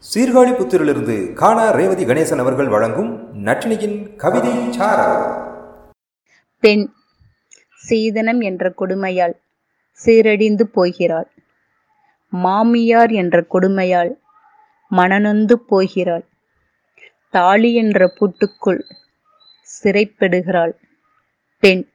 சீர்காழி புத்திரிலிருந்து காணா ரேவதி கணேசன் அவர்கள் வழங்கும் நட்டினியின் கவிதை பெண் சீதனம் என்ற கொடுமையால் சீரடிந்து போகிறாள். மாமியார் என்ற கொடுமையால் மனநொந்து போகிறாள். தாலி என்ற பூட்டுக்குள் சிறைப்படுகிறாள். பெண்